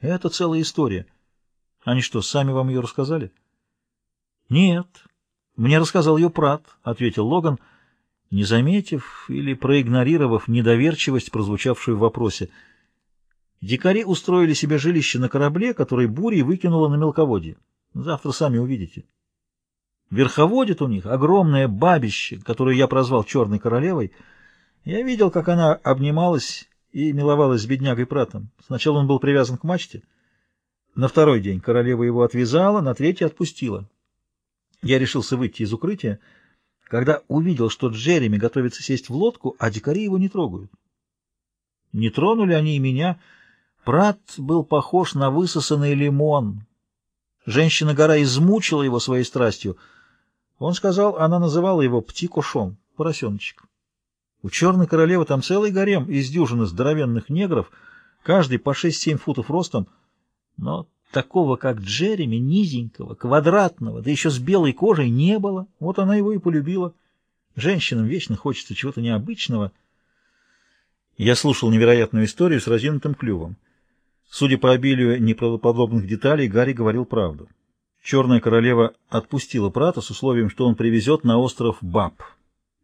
Это целая история. Они что, сами вам ее рассказали? Нет. Мне рассказал ее Прат, — ответил Логан, не заметив или проигнорировав недоверчивость, прозвучавшую в вопросе. Дикари устроили себе жилище на корабле, который бурей выкинула на мелководье. Завтра сами увидите. Верховодит у них огромное бабище, которое я прозвал Черной Королевой. Я видел, как она обнималась и миловалась с беднягой Пратом. Сначала он был привязан к мачте. На второй день королева его отвязала, на третий отпустила. Я решился выйти из укрытия, когда увидел, что Джереми готовится сесть в лодку, а дикари его не трогают. Не тронули они и меня. Прат был похож на высосанный лимон. Женщина-гора измучила его своей страстью — он сказал, она называла его Птикушон, поросеночек. У черной королевы там целый гарем из дюжины здоровенных негров, каждый по 6-7 футов ростом, но такого, как Джереми, низенького, квадратного, да еще с белой кожей, не было. Вот она его и полюбила. Женщинам вечно хочется чего-то необычного. Я слушал невероятную историю с разинутым клювом. Судя по обилию неправдоподобных деталей, Гарри говорил правду. Черная королева отпустила Прата с условием, что он привезет на остров Баб.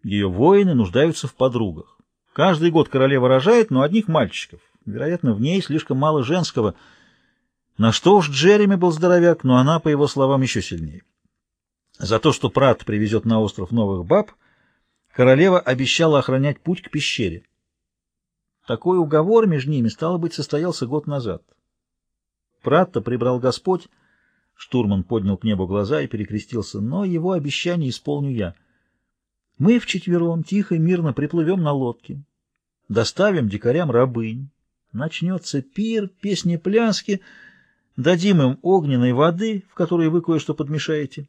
Ее воины нуждаются в подругах. Каждый год королева рожает, но одних мальчиков. Вероятно, в ней слишком мало женского. На что уж Джереми был здоровяк, но она, по его словам, еще сильнее. За то, что Прат привезет на остров новых баб, королева обещала охранять путь к пещере. Такой уговор между ними, стало быть, состоялся год назад. Пратта прибрал Господь, Штурман поднял к небу глаза и перекрестился. Но его обещание исполню я. Мы вчетвером тихо и мирно приплывем на лодке. Доставим дикарям рабынь. Начнется пир, песни-пляски. Дадим им огненной воды, в которой вы кое-что подмешаете.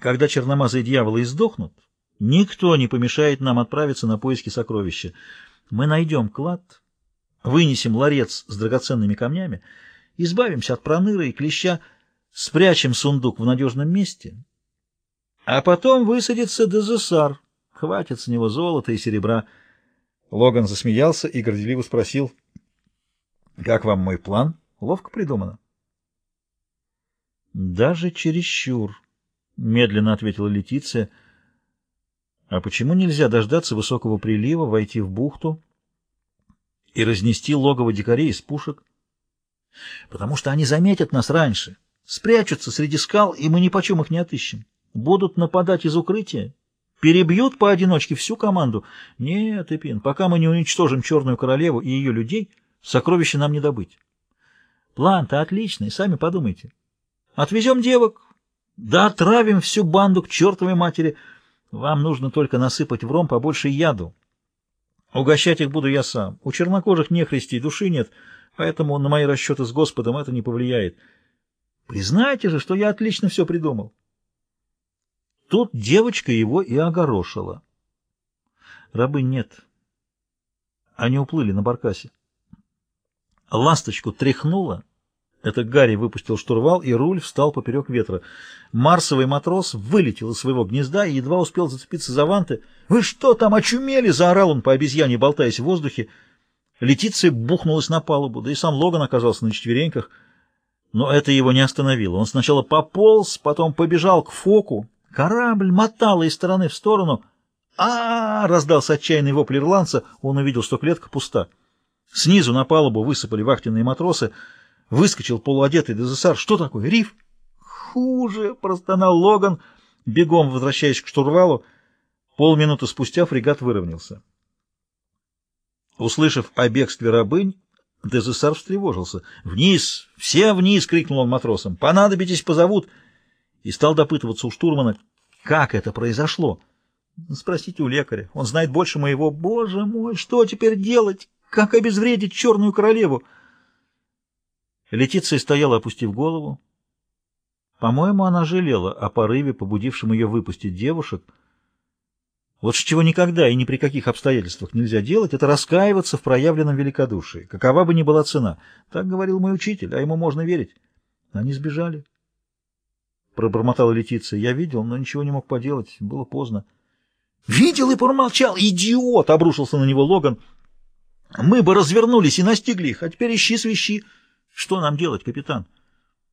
Когда черномазые дьяволы издохнут, никто не помешает нам отправиться на поиски сокровища. Мы найдем клад, вынесем ларец с драгоценными камнями, избавимся от проныра и клеща, спрячем сундук в надежном месте, а потом высадится Дезессар, хватит с него золота и серебра. Логан засмеялся и горделиво спросил, «Как вам мой план? Ловко придумано». «Даже чересчур», — медленно ответила Летиция. «А почему нельзя дождаться высокого прилива, войти в бухту и разнести логово дикарей из пушек? Потому что они заметят нас раньше». Спрячутся среди скал, и мы ни почем их не отыщем. Будут нападать из укрытия, перебьют поодиночке всю команду. Нет, Эпин, пока мы не уничтожим Черную Королеву и ее людей, сокровища нам не добыть. План-то отличный, сами подумайте. Отвезем девок, да отравим всю банду к чертовой матери. Вам нужно только насыпать в ром побольше яду. Угощать их буду я сам. У чернокожих нехристей души нет, поэтому на мои расчеты с Господом это не повлияет. Признайте же, что я отлично все придумал. Тут девочка его и огорошила. Рабы нет. Они уплыли на баркасе. Ласточку тряхнуло. Это Гарри выпустил штурвал, и руль встал поперек ветра. Марсовый матрос вылетел из своего гнезда и едва успел зацепиться за ванты. «Вы что там, очумели?» — заорал он по обезьяне, болтаясь в воздухе. Летиция бухнулась на палубу, да и сам Логан оказался на четвереньках — но это его не остановило. Он сначала пополз, потом побежал к фоку. Корабль мотало из стороны в сторону. а, -а, -а раздался отчаянный вопль ирландца. Он увидел, что клетка пуста. Снизу на палубу высыпали вахтенные матросы. Выскочил полуодетый Дезессар. «Что такое? Риф?» «Хуже!» — простонал Логан, бегом возвращаясь к штурвалу. Полминуты спустя фрегат выровнялся. Услышав о бегстве рабынь, Дезессар встревожился. «Вниз! Все вниз!» — крикнул он матросам. «Понадобитесь, позовут!» И стал допытываться у штурмана, как это произошло. Спросите у лекаря. Он знает больше моего. Боже мой, что теперь делать? Как обезвредить черную королеву? Летиция стояла, опустив голову. По-моему, она жалела о порыве, побудившем ее выпустить девушек — вот чего никогда и ни при каких обстоятельствах нельзя делать, это раскаиваться в проявленном великодушии, какова бы ни была цена. Так говорил мой учитель, а ему можно верить. Они сбежали. Пробормотала Летиция. Я видел, но ничего не мог поделать. Было поздно. Видел и промолчал. Идиот! Обрушился на него Логан. Мы бы развернулись и настигли их, а теперь ищи свищи. Что нам делать, капитан? —